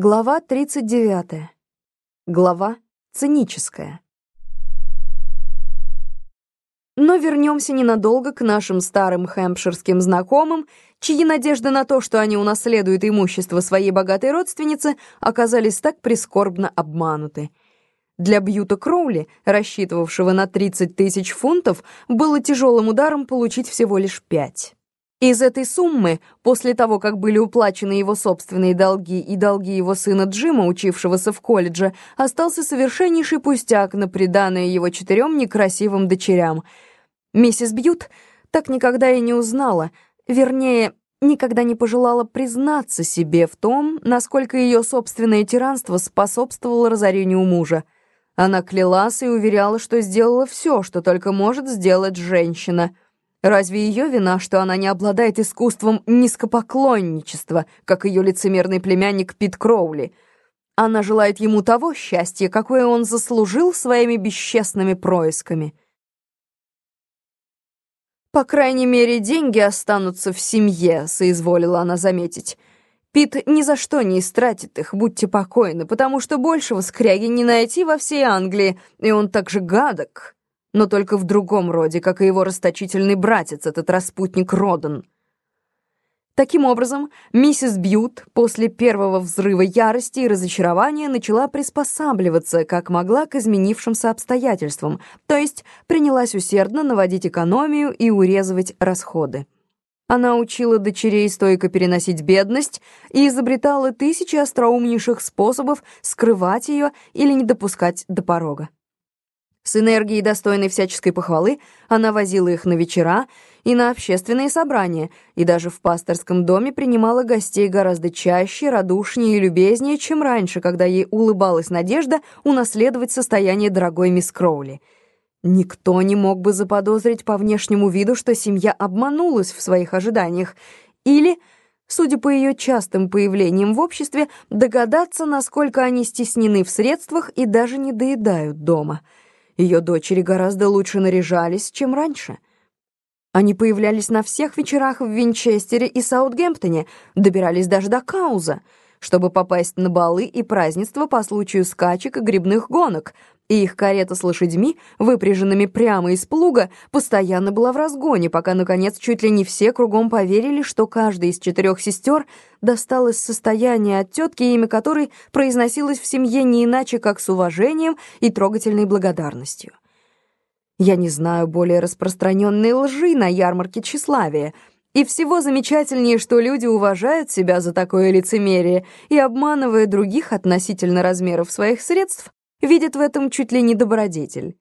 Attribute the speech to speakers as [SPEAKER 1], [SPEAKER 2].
[SPEAKER 1] Глава 39. Глава циническая. Но вернемся ненадолго к нашим старым хэмпширским знакомым, чьи надежды на то, что они унаследуют имущество своей богатой родственницы, оказались так прискорбно обмануты. Для Бьюта Кроули, рассчитывавшего на 30 тысяч фунтов, было тяжелым ударом получить всего лишь пять. Из этой суммы, после того, как были уплачены его собственные долги и долги его сына Джима, учившегося в колледже, остался совершеннейший пустяк на приданное его четырем некрасивым дочерям. Миссис Бьют так никогда и не узнала, вернее, никогда не пожелала признаться себе в том, насколько ее собственное тиранство способствовало разорению мужа. Она клялась и уверяла, что сделала все, что только может сделать женщина — Разве ее вина, что она не обладает искусством низкопоклонничества, как ее лицемерный племянник Пит Кроули? Она желает ему того счастья, какое он заслужил своими бесчестными происками. «По крайней мере, деньги останутся в семье», — соизволила она заметить. «Пит ни за что не истратит их, будьте покойны, потому что большего скряги не найти во всей Англии, и он так же гадок» но только в другом роде, как и его расточительный братец, этот распутник Родан. Таким образом, миссис Бьют после первого взрыва ярости и разочарования начала приспосабливаться, как могла, к изменившимся обстоятельствам, то есть принялась усердно наводить экономию и урезывать расходы. Она учила дочерей стойко переносить бедность и изобретала тысячи остроумнейших способов скрывать ее или не допускать до порога. С энергией, достойной всяческой похвалы, она возила их на вечера и на общественные собрания, и даже в пасторском доме принимала гостей гораздо чаще, радушнее и любезнее, чем раньше, когда ей улыбалась надежда унаследовать состояние дорогой мисс Кроули. Никто не мог бы заподозрить по внешнему виду, что семья обманулась в своих ожиданиях, или, судя по ее частым появлениям в обществе, догадаться, насколько они стеснены в средствах и даже не доедают дома — ее дочери гораздо лучше наряжались, чем раньше. Они появлялись на всех вечерах в Винчестере и Саутгемптоне, добирались даже до Кауза, чтобы попасть на балы и празднества по случаю скачек и грибных гонок, и их карета с лошадьми, выпряженными прямо из плуга, постоянно была в разгоне, пока, наконец, чуть ли не все кругом поверили, что каждая из четырех сестер досталось состояние от тетки, имя которой произносилось в семье не иначе, как с уважением и трогательной благодарностью. Я не знаю более распространенной лжи на ярмарке тщеславия, и всего замечательнее, что люди уважают себя за такое лицемерие и, обманывая других относительно размеров своих средств, видят в этом чуть ли не добродетель.